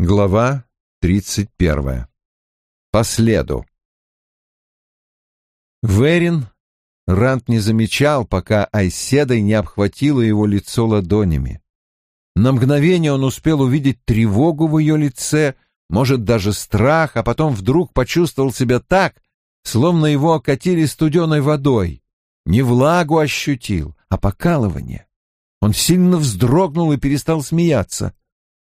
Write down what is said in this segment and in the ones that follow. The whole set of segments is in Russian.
Глава тридцать первая. По следу. Верин Рант не замечал, пока Айседой не обхватила его лицо ладонями. На мгновение он успел увидеть тревогу в ее лице, может, даже страх, а потом вдруг почувствовал себя так, словно его окатили студеной водой. Не влагу ощутил, а покалывание. Он сильно вздрогнул и перестал смеяться.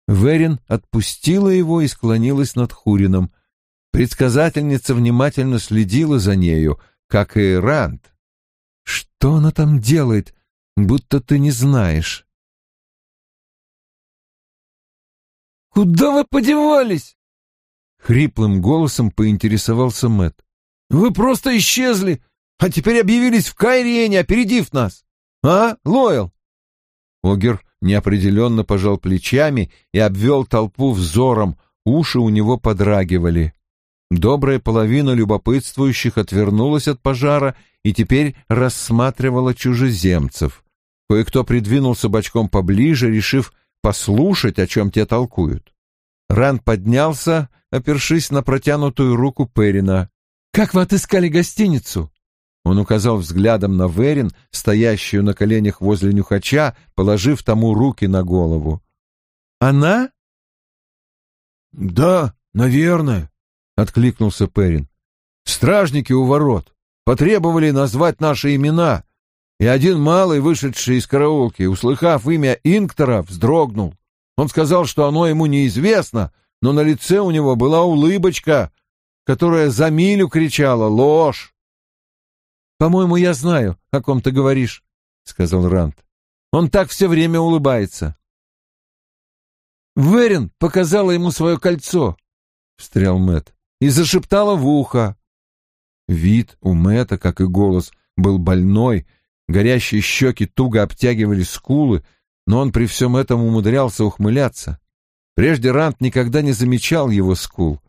Верин отпустила его и склонилась над Хурином. Предсказательница внимательно следила за нею, как и Ранд. «Что она там делает, будто ты не знаешь?» «Куда вы подевались?» Хриплым голосом поинтересовался Мэт. «Вы просто исчезли, а теперь объявились в Кайриене, опередив нас. А, Лойл?» Огер неопределенно пожал плечами и обвел толпу взором, уши у него подрагивали. Добрая половина любопытствующих отвернулась от пожара и теперь рассматривала чужеземцев. Кое-кто придвинулся бочком поближе, решив послушать, о чем те толкуют. Ран поднялся, опершись на протянутую руку Перина. «Как вы отыскали гостиницу?» Он указал взглядом на Верин, стоящую на коленях возле нюхача, положив тому руки на голову. «Она?» «Да, наверное», — откликнулся Перин. «Стражники у ворот потребовали назвать наши имена, и один малый, вышедший из караулки, услыхав имя Инктора, вздрогнул. Он сказал, что оно ему неизвестно, но на лице у него была улыбочка, которая за милю кричала «Ложь!» «По-моему, я знаю, о ком ты говоришь», — сказал Рант. «Он так все время улыбается». «Верин показала ему свое кольцо», — встрял Мэт, и зашептала в ухо. Вид у Мэта, как и голос, был больной, горящие щеки туго обтягивали скулы, но он при всем этом умудрялся ухмыляться. Прежде Рант никогда не замечал его скул.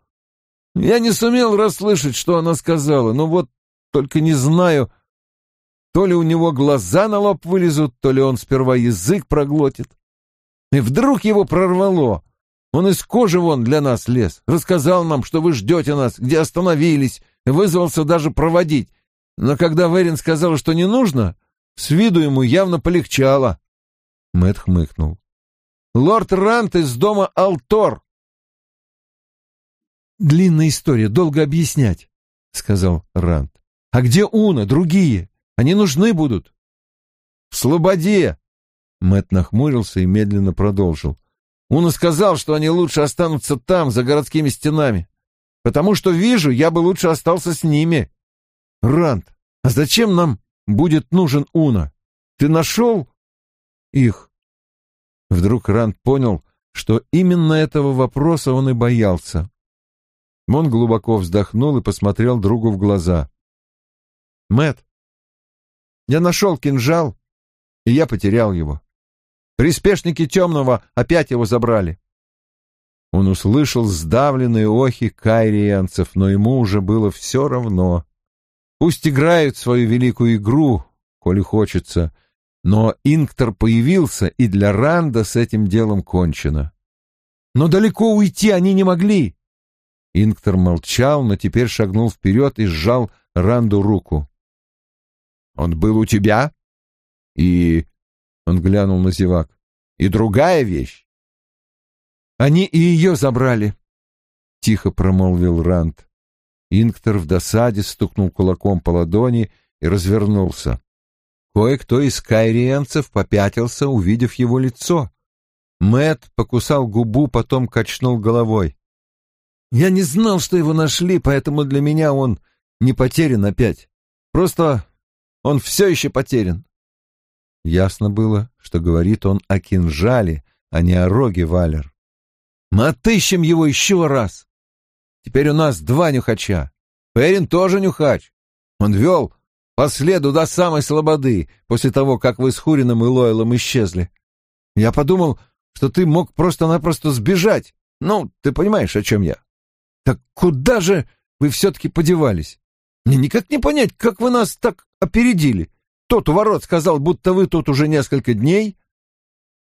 «Я не сумел расслышать, что она сказала, но вот только не знаю, то ли у него глаза на лоб вылезут, то ли он сперва язык проглотит. И вдруг его прорвало. Он из кожи вон для нас лез, рассказал нам, что вы ждете нас, где остановились, вызвался даже проводить. Но когда Верин сказал, что не нужно, с виду ему явно полегчало. Мэтт хмыкнул. «Лорд Рант из дома Алтор!» «Длинная история, долго объяснять», — сказал Рант. А где Уна, другие? Они нужны будут. В Слободе. Мэт нахмурился и медленно продолжил. Уна сказал, что они лучше останутся там, за городскими стенами. Потому что вижу, я бы лучше остался с ними. Рант, а зачем нам будет нужен Уна? Ты нашел их? Вдруг Рант понял, что именно этого вопроса он и боялся. Он глубоко вздохнул и посмотрел другу в глаза. Мэт, я нашел кинжал, и я потерял его. Приспешники темного опять его забрали. Он услышал сдавленные охи кайрианцев, но ему уже было все равно. Пусть играют свою великую игру, коли хочется, но Инктор появился, и для Ранда с этим делом кончено. Но далеко уйти они не могли. Инктор молчал, но теперь шагнул вперед и сжал Ранду руку. Он был у тебя? И... Он глянул на зевак. И другая вещь? Они и ее забрали, — тихо промолвил Ранд. Инктор в досаде стукнул кулаком по ладони и развернулся. Кое-кто из кайриенцев попятился, увидев его лицо. Мэт покусал губу, потом качнул головой. «Я не знал, что его нашли, поэтому для меня он не потерян опять. Просто он все еще потерян. Ясно было, что говорит он о кинжале, а не о роге Валер. Мы отыщем его еще раз. Теперь у нас два нюхача. Перин тоже нюхач. Он вел по следу до самой слободы, после того, как вы с Хурином и Лойлом исчезли. Я подумал, что ты мог просто-напросто сбежать. Ну, ты понимаешь, о чем я. Так куда же вы все-таки подевались? Мне никак не понять, как вы нас так опередили. Тот у ворот сказал, будто вы тут уже несколько дней.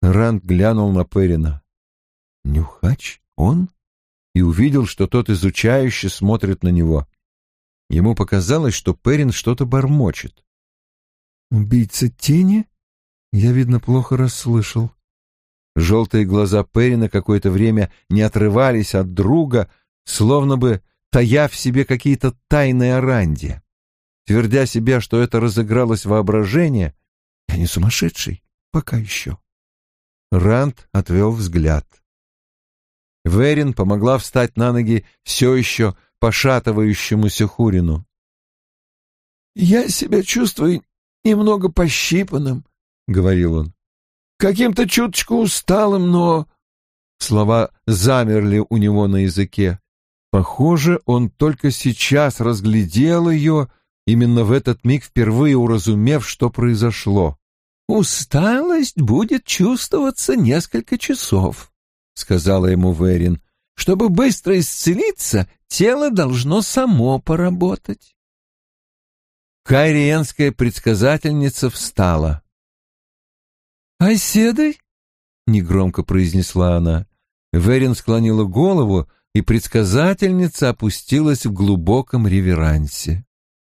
Ранд глянул на Перина. Нюхач? он и увидел, что тот изучающе смотрит на него. Ему показалось, что Перин что-то бормочет. «Убийца тени? Я, видно, плохо расслышал». Желтые глаза Перина какое-то время не отрывались от друга, словно бы тая в себе какие-то тайные оранди. Твердя себе, что это разыгралось воображение, я не сумасшедший, пока еще. Ранд отвел взгляд. Верин помогла встать на ноги все еще пошатывающемуся Хурину. «Я себя чувствую немного пощипанным», — говорил он. «Каким-то чуточку усталым, но...» Слова замерли у него на языке. Похоже, он только сейчас разглядел ее, именно в этот миг впервые уразумев, что произошло. «Усталость будет чувствоваться несколько часов», — сказала ему Верин. «Чтобы быстро исцелиться, тело должно само поработать». Кайриенская предсказательница встала. «Оседой?» — негромко произнесла она. Верин склонила голову, и предсказательница опустилась в глубоком реверансе.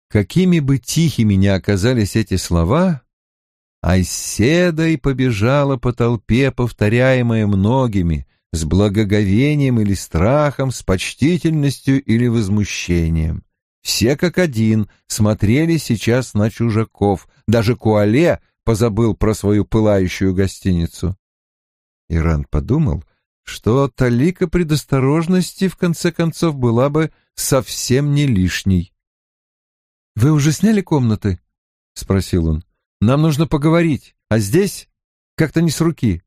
Какими бы тихими ни оказались эти слова, Айседой побежала по толпе, повторяемая многими, с благоговением или страхом, с почтительностью или возмущением. Все как один смотрели сейчас на чужаков, даже Куале позабыл про свою пылающую гостиницу. Иран подумал, что талика предосторожности в конце концов была бы совсем не лишней. «Вы уже сняли комнаты?» — спросил он. «Нам нужно поговорить, а здесь как-то не с руки».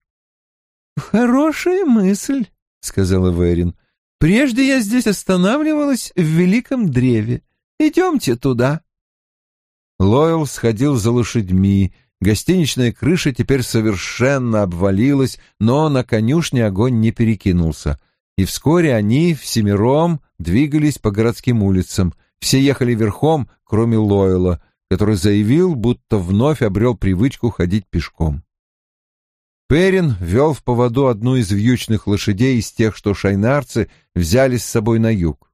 «Хорошая мысль», — сказала Верин. «Прежде я здесь останавливалась в Великом Древе. Идемте туда». Лойл сходил за лошадьми. Гостиничная крыша теперь совершенно обвалилась, но на конюшне огонь не перекинулся. И вскоре они всемиром двигались по городским улицам. Все ехали верхом, кроме Лойла, который заявил, будто вновь обрел привычку ходить пешком. Перин вел в поводу одну из вьючных лошадей из тех, что шайнарцы взяли с собой на юг.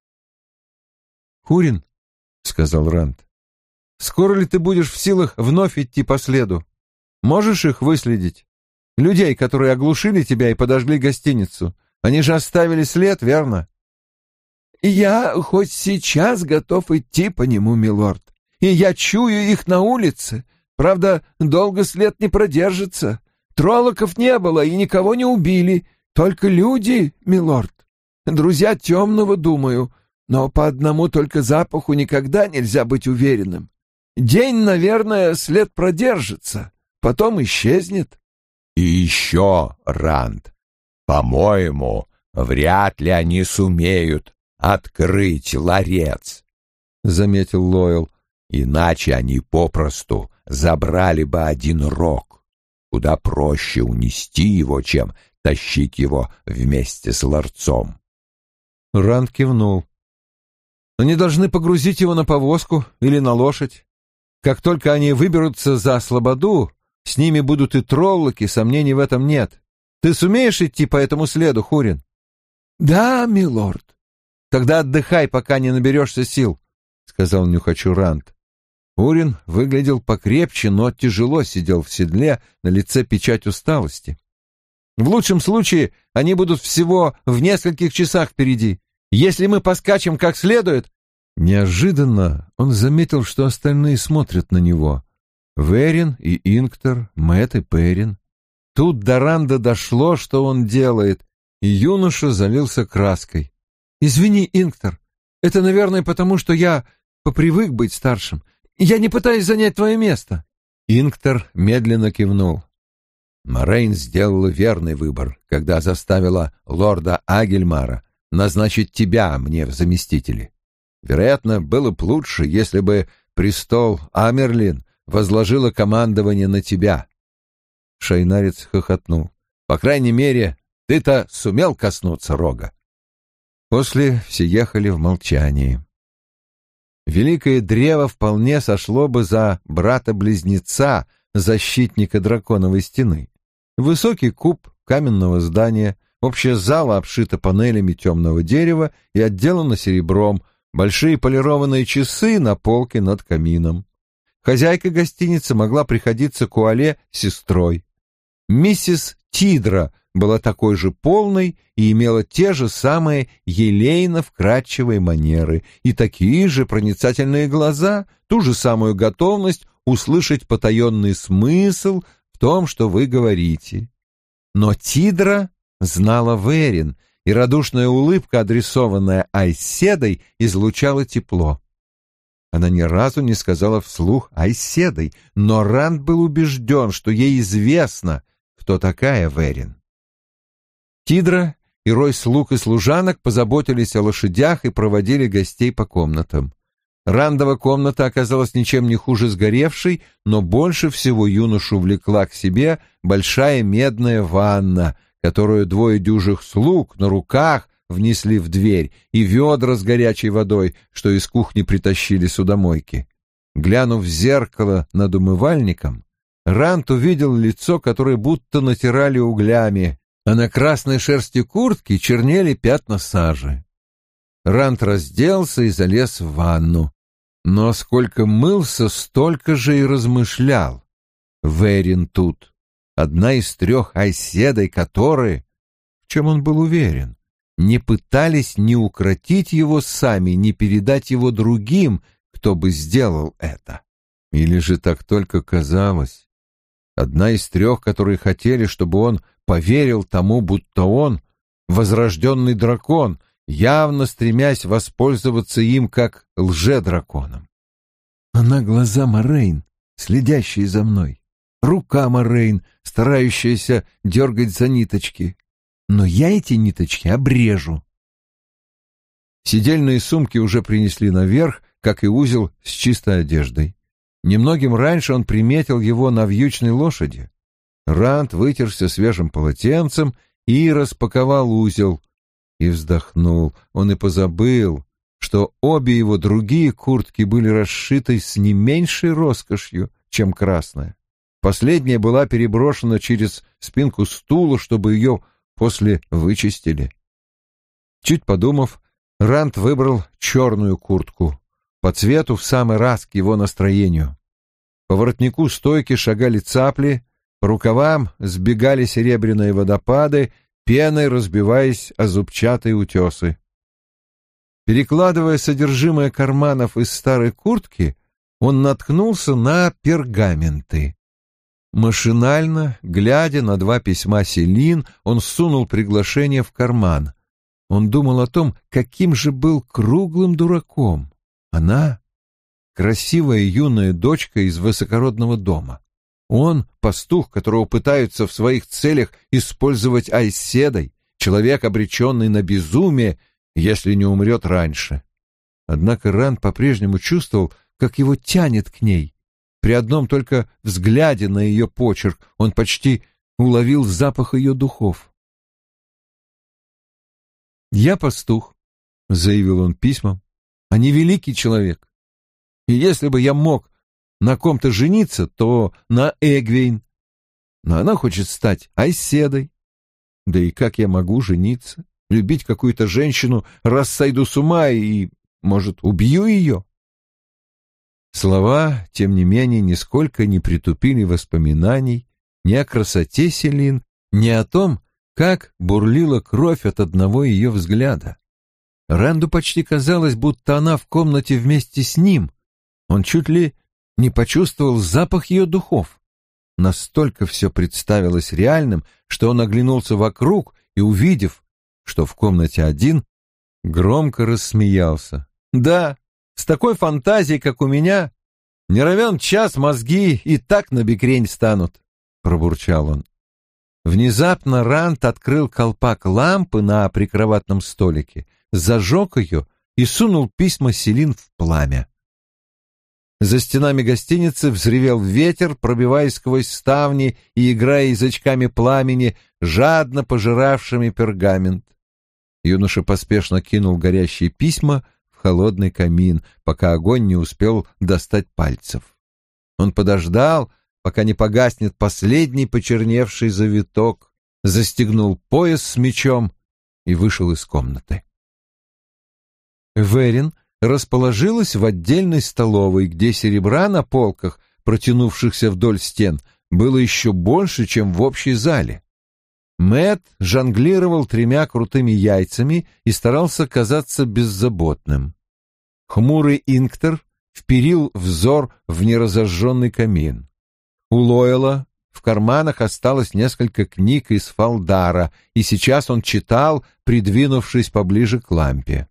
«Хурин», — сказал Ранд, — «скоро ли ты будешь в силах вновь идти по следу? Можешь их выследить? Людей, которые оглушили тебя и подожгли гостиницу. Они же оставили след, верно?» «Я хоть сейчас готов идти по нему, милорд, и я чую их на улице. Правда, долго след не продержится. Троллоков не было и никого не убили, только люди, милорд. Друзья темного, думаю, но по одному только запаху никогда нельзя быть уверенным. День, наверное, след продержится, потом исчезнет. И еще, Ранд, по-моему, вряд ли они сумеют открыть ларец, — заметил Лойл, — иначе они попросту забрали бы один рог. Куда проще унести его, чем тащить его вместе с ларцом. Ранд кивнул. Они должны погрузить его на повозку или на лошадь. Как только они выберутся за слободу, с ними будут и троллоки, сомнений в этом нет. Ты сумеешь идти по этому следу, Хурин? — Да, милорд. — Тогда отдыхай, пока не наберешься сил, — сказал Нюхачу Ранд. Урин выглядел покрепче, но тяжело сидел в седле, на лице печать усталости. В лучшем случае они будут всего в нескольких часах впереди. Если мы поскачем как следует... Неожиданно он заметил, что остальные смотрят на него. Верин и Инктор, Мэтт и Перин. Тут до Ранда дошло, что он делает, и юноша залился краской. «Извини, Инктор, это, наверное, потому что я попривык быть старшим. Я не пытаюсь занять твое место. Инктор медленно кивнул. Морейн сделала верный выбор, когда заставила лорда Агельмара назначить тебя мне в заместители. Вероятно, было бы лучше, если бы престол Амерлин возложила командование на тебя. Шайнарец хохотнул. По крайней мере, ты-то сумел коснуться рога. После все ехали в молчании. Великое древо вполне сошло бы за брата-близнеца, защитника драконовой стены. Высокий куб каменного здания, Общая зала обшита панелями темного дерева и отделана серебром, большие полированные часы на полке над камином. Хозяйка гостиницы могла приходиться Куале сестрой. Миссис Тидра была такой же полной и имела те же самые елейно-вкрадчивые манеры и такие же проницательные глаза, ту же самую готовность услышать потаенный смысл в том, что вы говорите. Но Тидра знала Верин, и радушная улыбка, адресованная Айседой, излучала тепло. Она ни разу не сказала вслух Айседой, но Ранд был убежден, что ей известно, кто такая Верин. Тидра и рой слуг и служанок позаботились о лошадях и проводили гостей по комнатам. Рандова комната оказалась ничем не хуже сгоревшей, но больше всего юношу влекла к себе большая медная ванна, которую двое дюжих слуг на руках внесли в дверь, и ведра с горячей водой, что из кухни притащили судомойки. Глянув в зеркало над умывальником, Рант увидел лицо, которое будто натирали углями, а на красной шерсти куртки чернели пятна сажи. Рант разделся и залез в ванну. Но сколько мылся, столько же и размышлял. Верин тут. Одна из трех айседой, которые, в чем он был уверен, не пытались ни укротить его сами, ни передать его другим, кто бы сделал это. Или же так только казалось. Одна из трех, которые хотели, чтобы он поверил тому, будто он — возрожденный дракон, явно стремясь воспользоваться им как лже-драконом. Она глаза Морейн, следящие за мной, рука Морейн, старающаяся дергать за ниточки. Но я эти ниточки обрежу. Сидельные сумки уже принесли наверх, как и узел с чистой одеждой. Немногим раньше он приметил его на вьючной лошади. Рант вытерся свежим полотенцем и распаковал узел, и вздохнул. Он и позабыл, что обе его другие куртки были расшиты с не меньшей роскошью, чем красная. Последняя была переброшена через спинку стула, чтобы ее после вычистили. Чуть подумав, Рант выбрал черную куртку, по цвету в самый раз к его настроению. По воротнику стойки шагали цапли, по рукавам сбегали серебряные водопады, пеной разбиваясь о зубчатые утесы. Перекладывая содержимое карманов из старой куртки, он наткнулся на пергаменты. Машинально, глядя на два письма Селин, он сунул приглашение в карман. Он думал о том, каким же был круглым дураком. Она — красивая юная дочка из высокородного дома. Он — пастух, которого пытаются в своих целях использовать айседой, человек, обреченный на безумие, если не умрет раньше. Однако Ран по-прежнему чувствовал, как его тянет к ней. При одном только взгляде на ее почерк он почти уловил запах ее духов. «Я пастух», — заявил он письмом, — «а не великий человек. И если бы я мог на ком-то жениться, то на Эгвейн. Но она хочет стать Айседой. Да и как я могу жениться? Любить какую-то женщину, раз сойду с ума и, может, убью ее? Слова, тем не менее, нисколько не притупили воспоминаний ни о красоте Селин, ни о том, как бурлила кровь от одного ее взгляда. Рэнду почти казалось, будто она в комнате вместе с ним. Он чуть ли не почувствовал запах ее духов. Настолько все представилось реальным, что он оглянулся вокруг и, увидев, что в комнате один, громко рассмеялся. «Да, с такой фантазией, как у меня, не равен час мозги и так на бекрень станут», — пробурчал он. Внезапно Рант открыл колпак лампы на прикроватном столике, зажег ее и сунул письма Селин в пламя. За стенами гостиницы взревел ветер, пробиваясь сквозь ставни и играя язычками пламени, жадно пожиравшими пергамент. Юноша поспешно кинул горящие письма в холодный камин, пока огонь не успел достать пальцев. Он подождал, пока не погаснет последний почерневший завиток, застегнул пояс с мечом и вышел из комнаты. Верин расположилась в отдельной столовой, где серебра на полках, протянувшихся вдоль стен, было еще больше, чем в общей зале. Мэт жонглировал тремя крутыми яйцами и старался казаться беззаботным. Хмурый Инктор вперил взор в неразожженный камин. У Лойла в карманах осталось несколько книг из Фалдара, и сейчас он читал, придвинувшись поближе к лампе.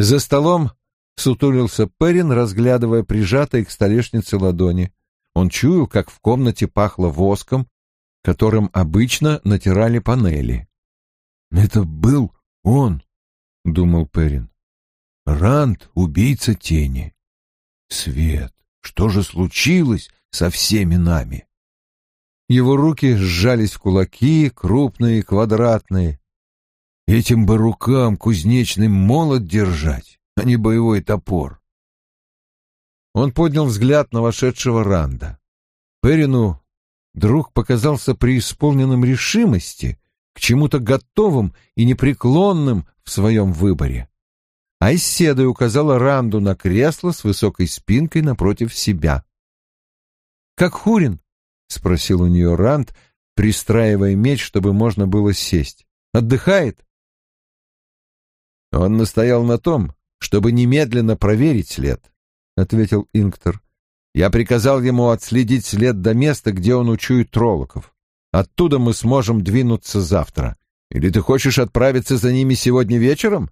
За столом сутулился Перин, разглядывая прижатые к столешнице ладони. Он чуял, как в комнате пахло воском, которым обычно натирали панели. «Это был он», — думал Перин. «Ранд — убийца тени. Свет, что же случилось со всеми нами?» Его руки сжались в кулаки, крупные, квадратные. Этим бы рукам кузнечный молот держать, а не боевой топор. Он поднял взгляд на вошедшего Ранда. Перину друг показался преисполненным решимости, к чему-то готовым и непреклонным в своем выборе. Айседа указала Ранду на кресло с высокой спинкой напротив себя. «Как Хурин?» — спросил у нее Ранд, пристраивая меч, чтобы можно было сесть. «Отдыхает?» «Он настоял на том, чтобы немедленно проверить след», — ответил Инктор. «Я приказал ему отследить след до места, где он учует троллоков. Оттуда мы сможем двинуться завтра. Или ты хочешь отправиться за ними сегодня вечером?»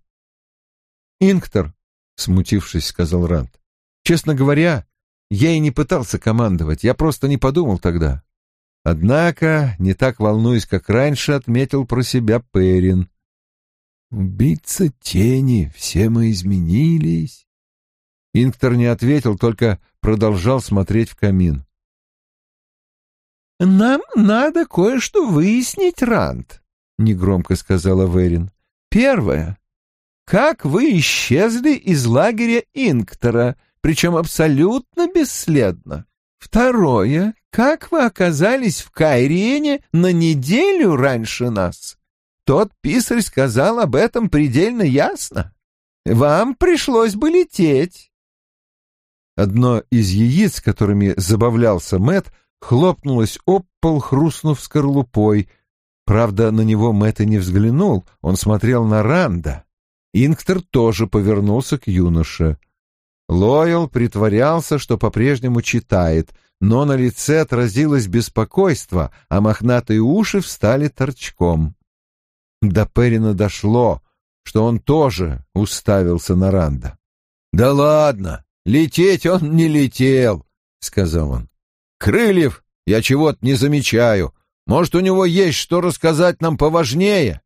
«Инктор», — смутившись, сказал Ранд, — «честно говоря, я и не пытался командовать, я просто не подумал тогда». Однако, не так волнуясь, как раньше, отметил про себя Перин. «Убийца тени, все мы изменились». Инктор не ответил, только продолжал смотреть в камин. «Нам надо кое-что выяснить, Ранд», — негромко сказала Верин. «Первое. Как вы исчезли из лагеря Инктора, причем абсолютно бесследно? Второе. Как вы оказались в Кайрене на неделю раньше нас? Тот писарь сказал об этом предельно ясно. Вам пришлось бы лететь. Одно из яиц, которыми забавлялся Мэт, хлопнулось об пол, хрустнув скорлупой. Правда, на него Мэт и не взглянул, он смотрел на Ранда. Инктор тоже повернулся к юноше. Лойл притворялся, что по-прежнему читает, но на лице отразилось беспокойство, а мохнатые уши встали торчком. До Перина дошло, что он тоже уставился на Ранда. «Да ладно, лететь он не летел», — сказал он. «Крыльев я чего-то не замечаю. Может, у него есть что рассказать нам поважнее?»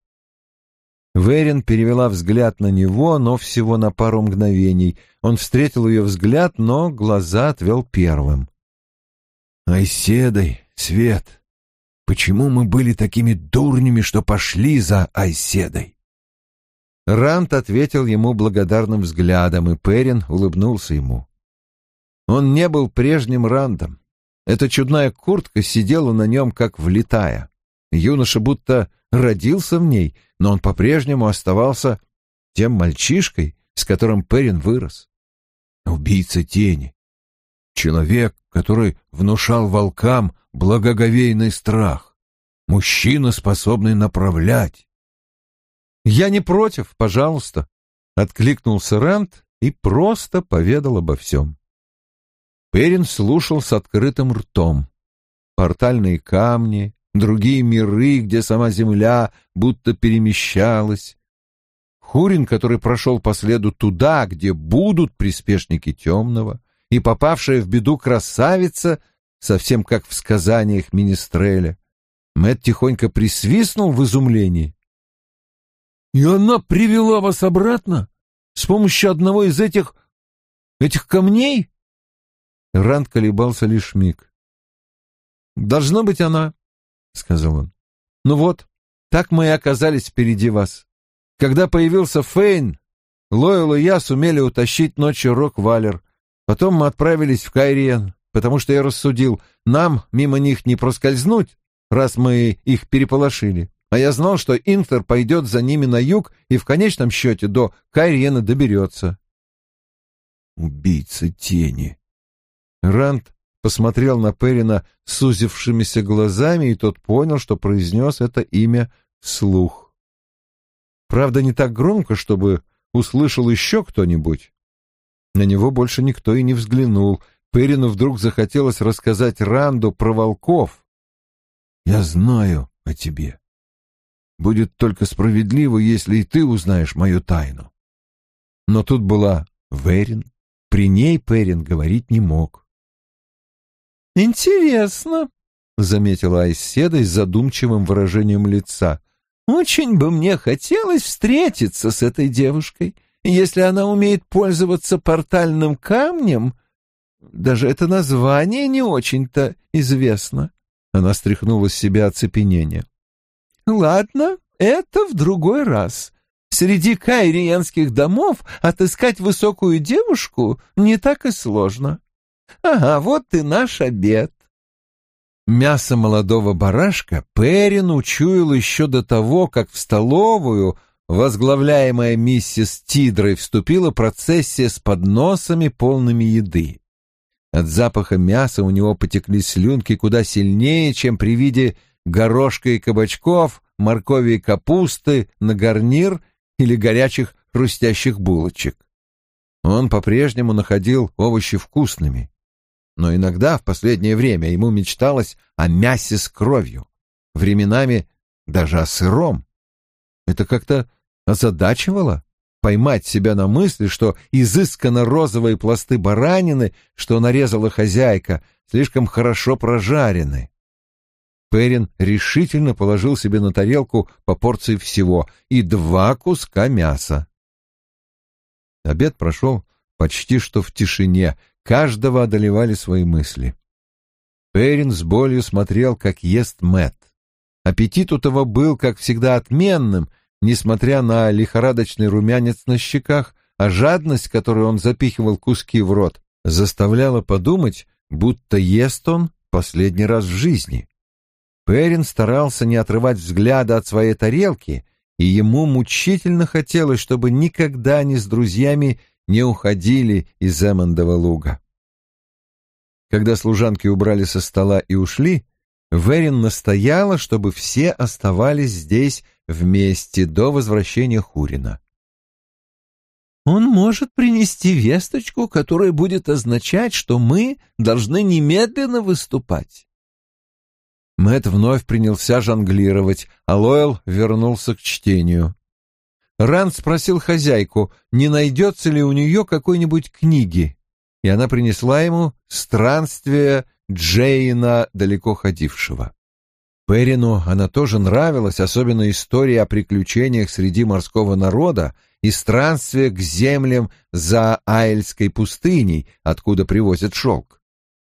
Верин перевела взгляд на него, но всего на пару мгновений. Он встретил ее взгляд, но глаза отвел первым. «Айседой, Свет, почему мы были такими дурнями, что пошли за Айседой?» Рант ответил ему благодарным взглядом, и Перин улыбнулся ему. Он не был прежним Рандом. Эта чудная куртка сидела на нем, как влитая. Юноша будто родился в ней, но он по-прежнему оставался тем мальчишкой, с которым Перин вырос. Убийца тени. Человек, который внушал волкам благоговейный страх. Мужчина, способный направлять. «Я не против, пожалуйста», — откликнулся Рэнд и просто поведал обо всем. Перин слушал с открытым ртом. Портальные камни, другие миры, где сама земля будто перемещалась. Хурин, который прошел по следу туда, где будут приспешники темного, и попавшая в беду красавица, совсем как в сказаниях Министреля. Мэт тихонько присвистнул в изумлении. «И она привела вас обратно? С помощью одного из этих... этих камней?» Ранд колебался лишь миг. «Должно быть она», — сказал он. «Ну вот, так мы и оказались впереди вас. Когда появился Фейн, Лойл и я сумели утащить ночью Рок-Валер. Потом мы отправились в Кайриен, потому что я рассудил, нам мимо них не проскользнуть, раз мы их переполошили. А я знал, что Интер пойдет за ними на юг и в конечном счете до Кайрена доберется. Убийца тени. Ранд посмотрел на Перина сузившимися глазами, и тот понял, что произнес это имя вслух. Правда, не так громко, чтобы услышал еще кто-нибудь. На него больше никто и не взглянул. Перину вдруг захотелось рассказать Ранду про волков. «Я знаю о тебе. Будет только справедливо, если и ты узнаешь мою тайну». Но тут была Верин. При ней Перин говорить не мог. «Интересно», — заметила Айседа с задумчивым выражением лица. «Очень бы мне хотелось встретиться с этой девушкой. Если она умеет пользоваться портальным камнем, даже это название не очень-то известно». Она стряхнула с себя оцепенение. «Ладно, это в другой раз. Среди кайриенских домов отыскать высокую девушку не так и сложно. Ага, вот и наш обед. Мясо молодого барашка Перин учуял еще до того, как в столовую, возглавляемая миссис Тидрой, вступила процессия с подносами, полными еды. От запаха мяса у него потекли слюнки куда сильнее, чем при виде горошка и кабачков, моркови и капусты на гарнир или горячих хрустящих булочек. Он по-прежнему находил овощи вкусными, но иногда в последнее время ему мечталось о мясе с кровью, временами даже о сыром. Это как-то озадачивало поймать себя на мысли, что изысканно розовые пласты баранины, что нарезала хозяйка, слишком хорошо прожарены. Перин решительно положил себе на тарелку по порции всего и два куска мяса. Обед прошел почти что в тишине, Каждого одолевали свои мысли. Перин с болью смотрел, как ест Мэт. Аппетит у того был, как всегда, отменным, несмотря на лихорадочный румянец на щеках, а жадность, которую он запихивал куски в рот, заставляла подумать, будто ест он последний раз в жизни. Перин старался не отрывать взгляда от своей тарелки, и ему мучительно хотелось, чтобы никогда они с друзьями не уходили из Эммондова луга. Когда служанки убрали со стола и ушли, Верин настояла, чтобы все оставались здесь вместе до возвращения Хурина. «Он может принести весточку, которая будет означать, что мы должны немедленно выступать». Мэт вновь принялся жонглировать, а Лойл вернулся к чтению. Ранд спросил хозяйку, не найдется ли у нее какой-нибудь книги, и она принесла ему «Странствие Джейна далеко ходившего». Перину она тоже нравилась, особенно история о приключениях среди морского народа и странствие к землям за Айльской пустыней, откуда привозят шелк.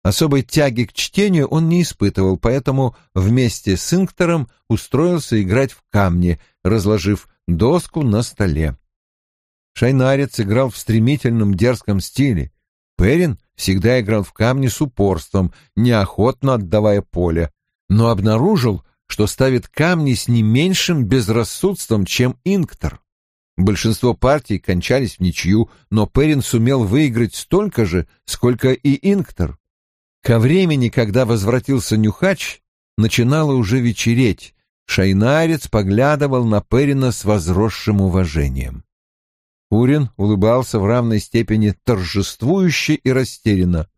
Особой тяги к чтению он не испытывал, поэтому вместе с Инктором устроился играть в камни, разложив доску на столе. Шайнарец играл в стремительном дерзком стиле. Перин всегда играл в камни с упорством, неохотно отдавая поле, но обнаружил, что ставит камни с не меньшим безрассудством, чем Инктор. Большинство партий кончались в ничью, но Перин сумел выиграть столько же, сколько и Инктор. Ко времени, когда возвратился Нюхач, начинало уже вечереть, Шайнарец поглядывал на Перина с возросшим уважением. Урин улыбался в равной степени торжествующе и растерянно.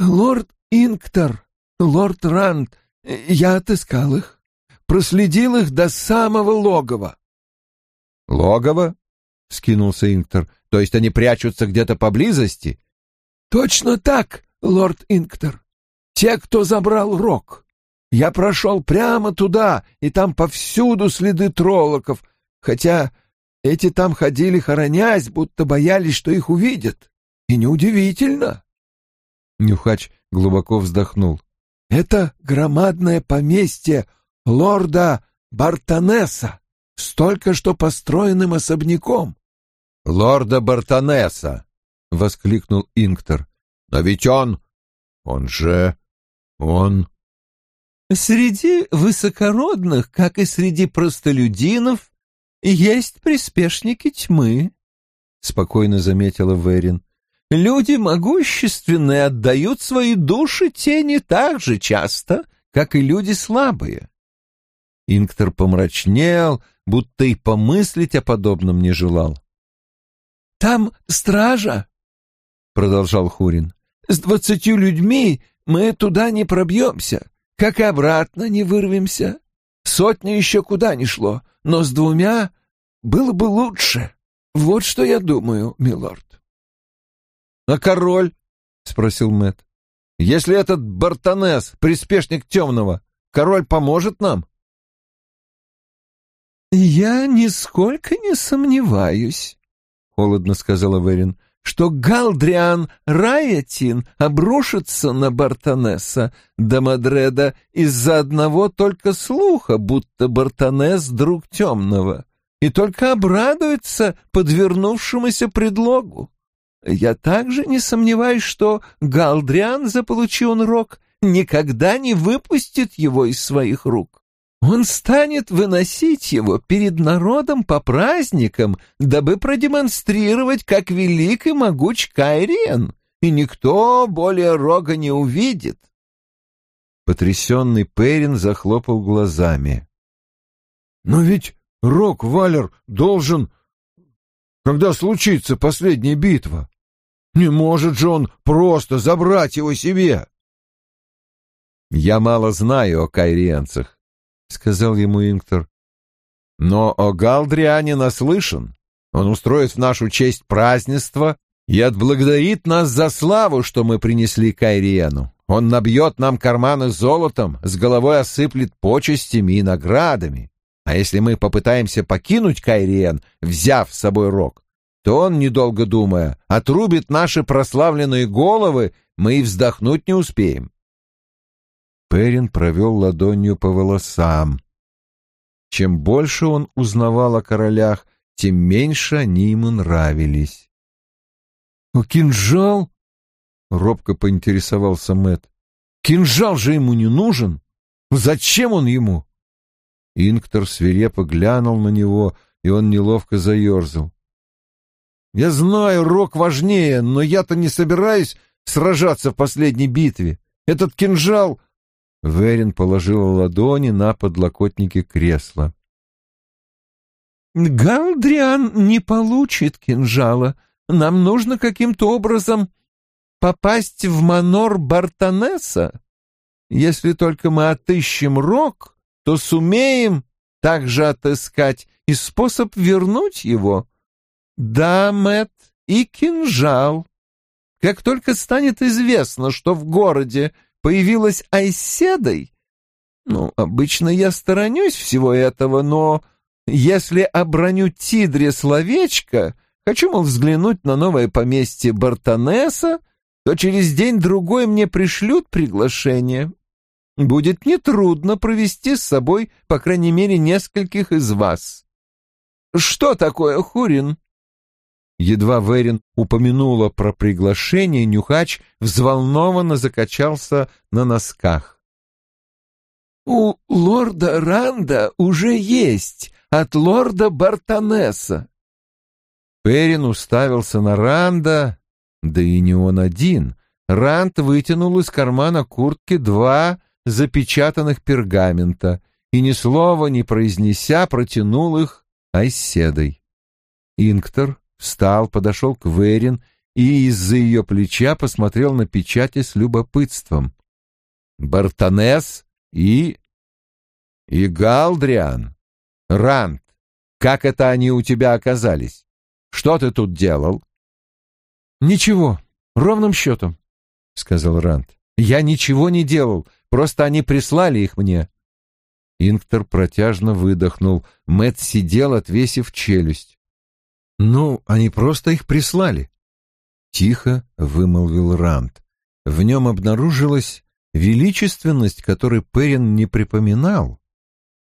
«Лорд Инктор, лорд Ранд, я отыскал их, проследил их до самого логова». «Логово?» — скинулся Инктор. «То есть они прячутся где-то поблизости?» «Точно так, лорд Инктор. Те, кто забрал рог. Я прошел прямо туда, и там повсюду следы троллоков, хотя эти там ходили хоронясь, будто боялись, что их увидят. И неудивительно. Нюхач глубоко вздохнул. Это громадное поместье лорда Бартонеса, столько что построенным особняком. Лорда Бартонеса, воскликнул Инктор. Но ведь он... Он же... Он... Среди высокородных, как и среди простолюдинов, есть приспешники тьмы, — спокойно заметила Верин. Люди могущественные отдают свои души тени так же часто, как и люди слабые. Инктор помрачнел, будто и помыслить о подобном не желал. «Там стража», — продолжал Хурин. «С двадцатью людьми мы туда не пробьемся, как и обратно не вырвемся. Сотня еще куда ни шло, но с двумя было бы лучше. Вот что я думаю, милорд». «А король?» — спросил Мэт. «Если этот Бартонес, приспешник темного, король поможет нам?» «Я нисколько не сомневаюсь», — холодно сказала Верин, «что Галдриан Раятин обрушится на Бартонеса до Мадреда из-за одного только слуха, будто Бартонес — друг темного, и только обрадуется подвернувшемуся предлогу. Я также не сомневаюсь, что Галдриан, заполучи он рог, никогда не выпустит его из своих рук. Он станет выносить его перед народом по праздникам, дабы продемонстрировать, как велик и могуч Кайриен, и никто более рога не увидит. Потрясенный Перин захлопал глазами. «Но ведь Рок Валер должен... Когда случится последняя битва? Не может же он просто забрать его себе!» «Я мало знаю о кайриенцах», сказал ему Инктор. Но о Галдриане наслышан. Он устроит в нашу честь празднество и отблагодарит нас за славу, что мы принесли Кайриену. Он набьет нам карманы золотом, с головой осыплет почестями и наградами. А если мы попытаемся покинуть Кайриен, взяв с собой рог, то он, недолго думая, отрубит наши прославленные головы, мы и вздохнуть не успеем. Перин провел ладонью по волосам. Чем больше он узнавал о королях, тем меньше они ему нравились. «А кинжал?» — робко поинтересовался Мэт. «Кинжал же ему не нужен. Зачем он ему?» Инктор свирепо глянул на него, и он неловко заерзал. «Я знаю, рок важнее, но я-то не собираюсь сражаться в последней битве. Этот кинжал Верин положила ладони на подлокотники кресла. «Галдриан не получит кинжала. Нам нужно каким-то образом попасть в манор Бартонеса. Если только мы отыщем рог, то сумеем также отыскать и способ вернуть его. Да, Мэт, и кинжал. Как только станет известно, что в городе появилась Айседой, ну, обычно я сторонюсь всего этого, но если оброню Тидре словечко, хочу, мол, взглянуть на новое поместье Бартонеса, то через день-другой мне пришлют приглашение. Будет нетрудно провести с собой, по крайней мере, нескольких из вас. Что такое, Хурин? Едва Верин упомянула про приглашение, Нюхач взволнованно закачался на носках. «У лорда Ранда уже есть, от лорда Бартонеса». Перин уставился на Ранда, да и не он один. Ранд вытянул из кармана куртки два запечатанных пергамента и, ни слова не произнеся, протянул их Айседой. Инктор встал, подошел к Верин и из-за ее плеча посмотрел на печати с любопытством. «Бартонес и... и Галдриан. Рант, как это они у тебя оказались? Что ты тут делал?» «Ничего, ровным счетом», — сказал Рант. «Я ничего не делал, просто они прислали их мне». Инктор протяжно выдохнул. Мэт сидел, отвесив челюсть. «Ну, они просто их прислали», — тихо вымолвил Ранд. В нем обнаружилась величественность, которой Перин не припоминал.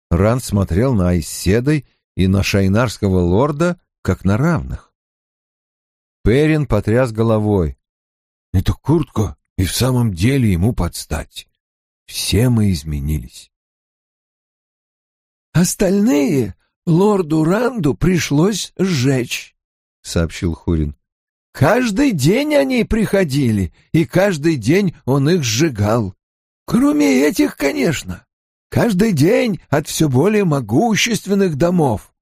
Ранд смотрел на Айседой и на шайнарского лорда, как на равных. Перин потряс головой. «Эта куртка и в самом деле ему подстать. все мы изменились. «Остальные лорду Ранду пришлось сжечь», — сообщил Хурин. «Каждый день они приходили, и каждый день он их сжигал. Кроме этих, конечно. Каждый день от все более могущественных домов».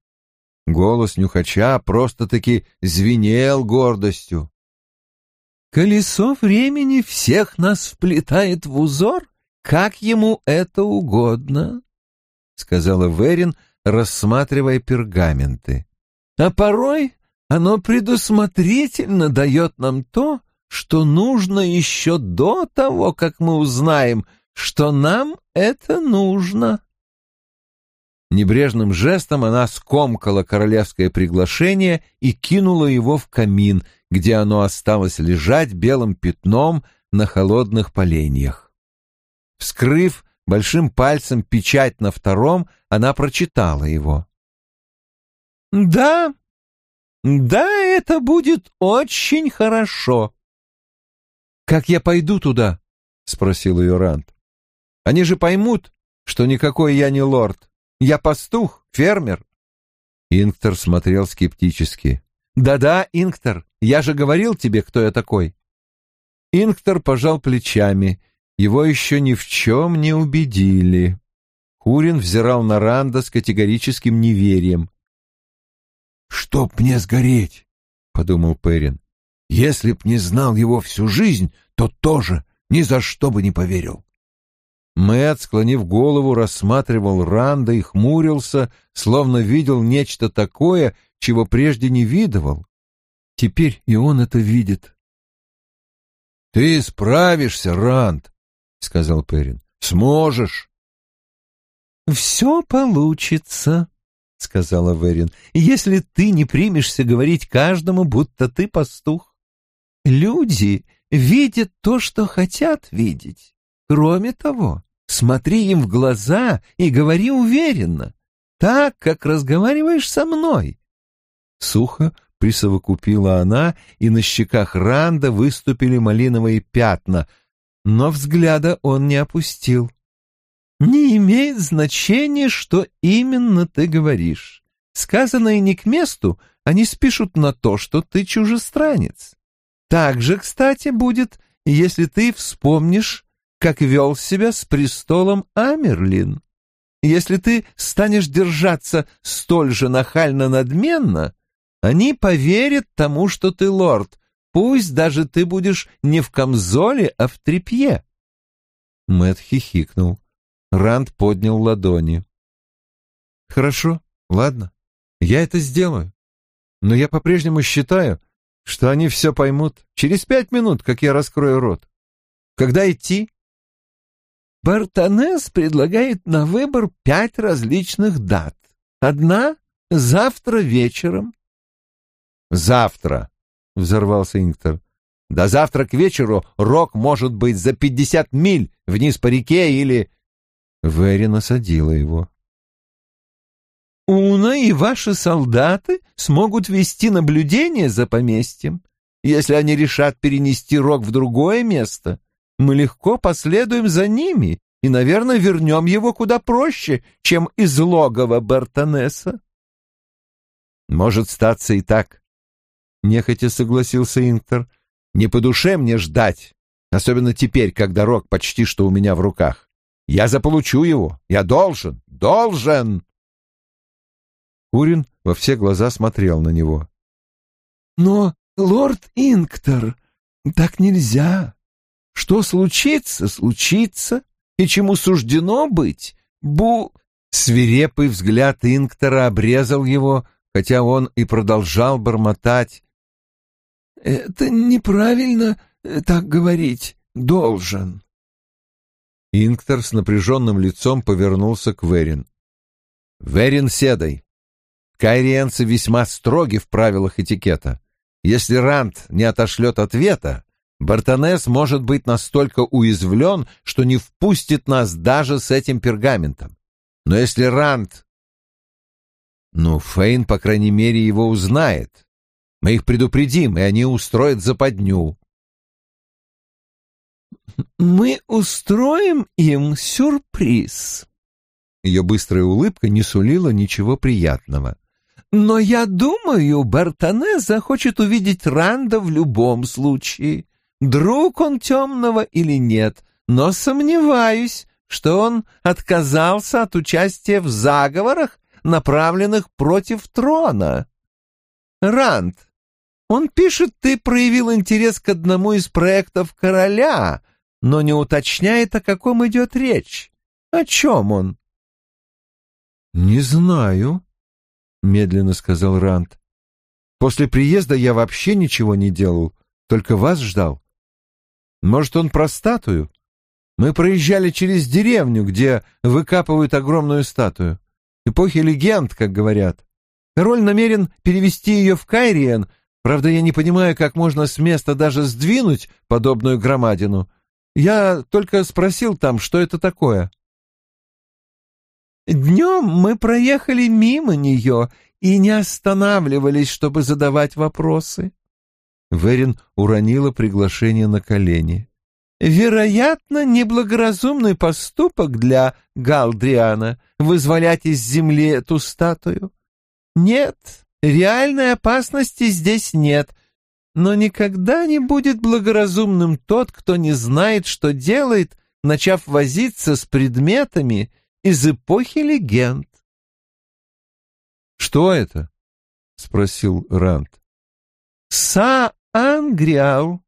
Голос нюхача просто-таки звенел гордостью. «Колесо времени всех нас вплетает в узор, как ему это угодно», — сказала Верин, рассматривая пергаменты. «А порой оно предусмотрительно дает нам то, что нужно еще до того, как мы узнаем, что нам это нужно». Небрежным жестом она скомкала королевское приглашение и кинула его в камин, где оно осталось лежать белым пятном на холодных поленьях. Вскрыв большим пальцем печать на втором, она прочитала его. «Да, да, это будет очень хорошо». «Как я пойду туда?» — спросил ее Рант. «Они же поймут, что никакой я не лорд. Я пастух, фермер. Инктор смотрел скептически. «Да-да, Инктор, я же говорил тебе, кто я такой». Инктор пожал плечами. Его еще ни в чем не убедили. Курин взирал на Ранда с категорическим неверием. «Чтоб мне сгореть!» — подумал Перин. «Если б не знал его всю жизнь, то тоже ни за что бы не поверил». Мэт, склонив голову, рассматривал Ранда и хмурился, словно видел нечто такое, чего прежде не видывал. Теперь и он это видит. — Ты справишься, Ранд, — сказал Перин. — Сможешь. — Все получится, — сказала Верин, — если ты не примешься говорить каждому, будто ты пастух. Люди видят то, что хотят видеть. Кроме того, смотри им в глаза и говори уверенно, так, как разговариваешь со мной. Сухо присовокупила она, и на щеках Ранда выступили малиновые пятна, но взгляда он не опустил. «Не имеет значения, что именно ты говоришь. Сказанное не к месту, они спишут на то, что ты чужестранец. Так же, кстати, будет, если ты вспомнишь как вел себя с престолом Амерлин. Если ты станешь держаться столь же нахально-надменно, они поверят тому, что ты лорд, пусть даже ты будешь не в камзоле, а в тряпье. Мэт хихикнул. Ранд поднял ладони. «Хорошо, ладно, я это сделаю. Но я по-прежнему считаю, что они все поймут через пять минут, как я раскрою рот. Когда идти?» Бартонес предлагает на выбор пять различных дат. Одна — завтра вечером. «Завтра», — взорвался Инктор. «До завтра к вечеру рок может быть за пятьдесят миль вниз по реке или...» Вэри насадила его. «Уна и ваши солдаты смогут вести наблюдение за поместьем. Если они решат перенести рок в другое место, мы легко последуем за ними и, наверное, вернем его куда проще, чем из логова Бартонеса. Может статься и так. Нехотя согласился Инктор. Не по душе мне ждать, особенно теперь, когда рог почти что у меня в руках. Я заполучу его. Я должен, должен. Курин во все глаза смотрел на него. Но, лорд Инктор, так нельзя. Что случится, случится, и чему суждено быть, бу...» Свирепый взгляд Инктора обрезал его, хотя он и продолжал бормотать. «Это неправильно э, так говорить. Должен». Инктор с напряженным лицом повернулся к Верин. «Верин седой. Кайриенцы весьма строги в правилах этикета. Если Рант не отошлет ответа, Бартонес может быть настолько уязвлен, что не впустит нас даже с этим пергаментом. Но если Ранд... Ну, Фейн, по крайней мере, его узнает. Мы их предупредим, и они устроят западню. Мы устроим им сюрприз. Ее быстрая улыбка не сулила ничего приятного. Но я думаю, Бартане захочет увидеть Ранда в любом случае. Друг он темного или нет, но сомневаюсь, что он отказался от участия в заговорах, направленных против трона. Ранд, он пишет, ты проявил интерес к одному из проектов короля, но не уточняет, о каком идет речь. О чем он? «Не знаю», — медленно сказал Ранд. «После приезда я вообще ничего не делал, только вас ждал. Может, он про статую? Мы проезжали через деревню, где выкапывают огромную статую. Эпохи легенд, как говорят. Король намерен перевести ее в Кайриен, правда, я не понимаю, как можно с места даже сдвинуть подобную громадину. Я только спросил там, что это такое». Днем мы проехали мимо нее и не останавливались, чтобы задавать вопросы. Верин уронила приглашение на колени. Вероятно, неблагоразумный поступок для Галдриана вызволять из земли эту статую. Нет, реальной опасности здесь нет, но никогда не будет благоразумным тот, кто не знает, что делает, начав возиться с предметами, из эпохи легенд. «Что это?» — спросил Ранд. «Са-ангриал».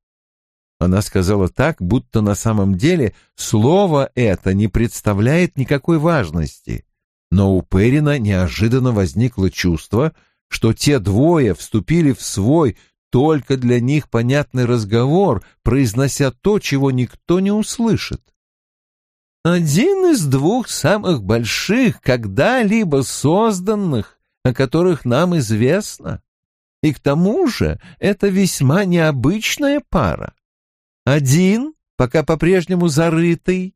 Она сказала так, будто на самом деле слово это не представляет никакой важности. Но у Перина неожиданно возникло чувство, что те двое вступили в свой только для них понятный разговор, произнося то, чего никто не услышит. Один из двух самых больших, когда-либо созданных, о которых нам известно. И к тому же это весьма необычная пара. Один, пока по-прежнему зарытый,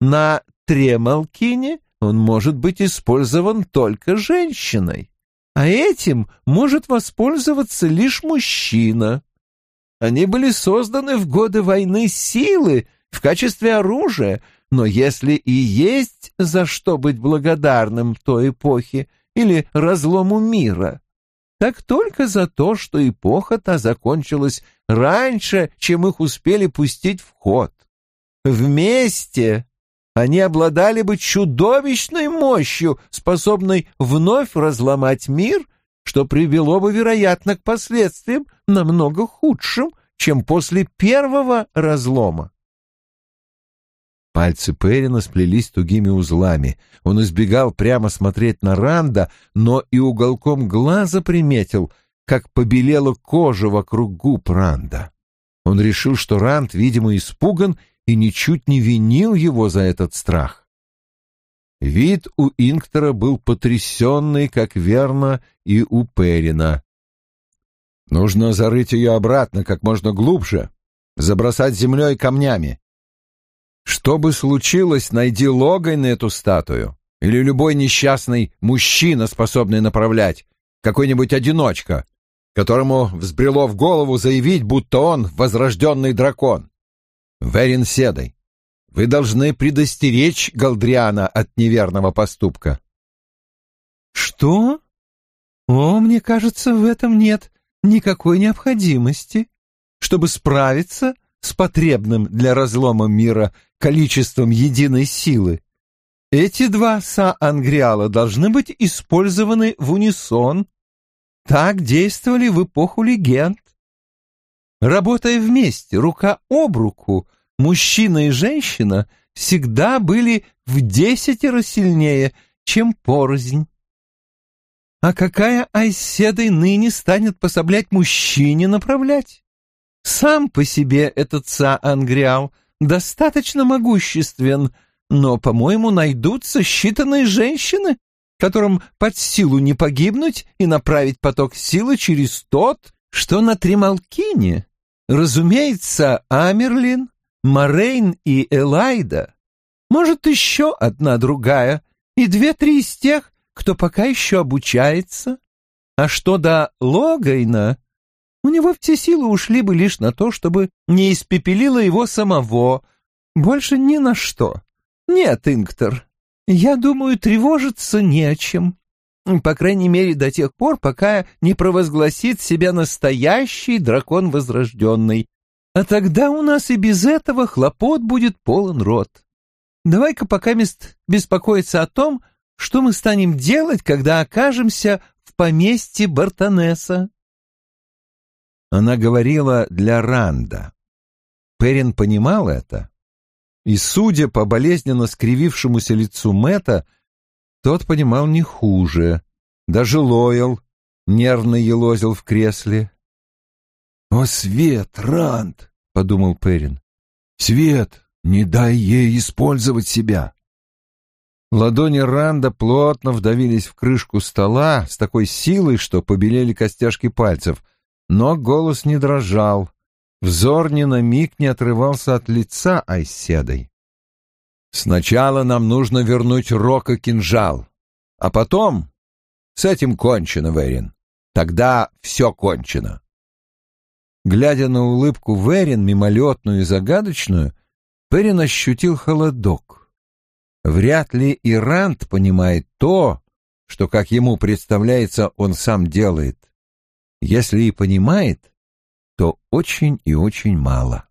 на Тремалкине он может быть использован только женщиной, а этим может воспользоваться лишь мужчина. Они были созданы в годы войны силы в качестве оружия, но если и есть за что быть благодарным той эпохе или разлому мира, так только за то, что эпоха та закончилась раньше, чем их успели пустить в ход. Вместе они обладали бы чудовищной мощью, способной вновь разломать мир, что привело бы, вероятно, к последствиям намного худшим, чем после первого разлома. Пальцы Перина сплелись тугими узлами. Он избегал прямо смотреть на Ранда, но и уголком глаза приметил, как побелела кожа вокруг губ Ранда. Он решил, что Ранд, видимо, испуган и ничуть не винил его за этот страх. Вид у Инктора был потрясенный, как верно, и у Перина. «Нужно зарыть ее обратно как можно глубже, забросать землей и камнями. Что бы случилось, найди логой на эту статую. Или любой несчастный мужчина, способный направлять, какой-нибудь одиночка, которому взбрело в голову заявить, будто он возрожденный дракон. Верин Седой, вы должны предостеречь Галдриана от неверного поступка. Что? О, мне кажется, в этом нет никакой необходимости. Чтобы справиться с потребным для разлома мира количеством единой силы. Эти два са-ангриала должны быть использованы в унисон. Так действовали в эпоху легенд. Работая вместе, рука об руку, мужчина и женщина всегда были в десятеро сильнее, чем порознь. А какая Айседой ныне станет пособлять мужчине направлять? Сам по себе этот Са-Ангриал достаточно могуществен, но, по-моему, найдутся считанные женщины, которым под силу не погибнуть и направить поток силы через тот, что на Трималкине. Разумеется, Амерлин, Морейн и Элайда. Может, еще одна другая, и две-три из тех, кто пока еще обучается. А что до Логайна, У него все силы ушли бы лишь на то, чтобы не испепелило его самого. Больше ни на что. Нет, Инктор, я думаю, тревожиться не о чем. По крайней мере, до тех пор, пока не провозгласит себя настоящий дракон возрожденный. А тогда у нас и без этого хлопот будет полон рот. Давай-ка пока мест беспокоиться о том, что мы станем делать, когда окажемся в поместье Бартонеса. Она говорила для Ранда. Перин понимал это. И, судя по болезненно скривившемуся лицу Мэта, тот понимал не хуже. Даже Лойл нервно елозил в кресле. «О, Свет, Ранд!» — подумал Перин. «Свет, не дай ей использовать себя!» Ладони Ранда плотно вдавились в крышку стола с такой силой, что побелели костяшки пальцев, но голос не дрожал. Взор ни на миг не отрывался от лица Айседой. «Сначала нам нужно вернуть Рока кинжал, а потом с этим кончено, Верин. Тогда все кончено». Глядя на улыбку Верин, мимолетную и загадочную, Перин ощутил холодок. Вряд ли Ирант понимает то, что, как ему представляется, он сам делает. Если и понимает, то очень и очень мало.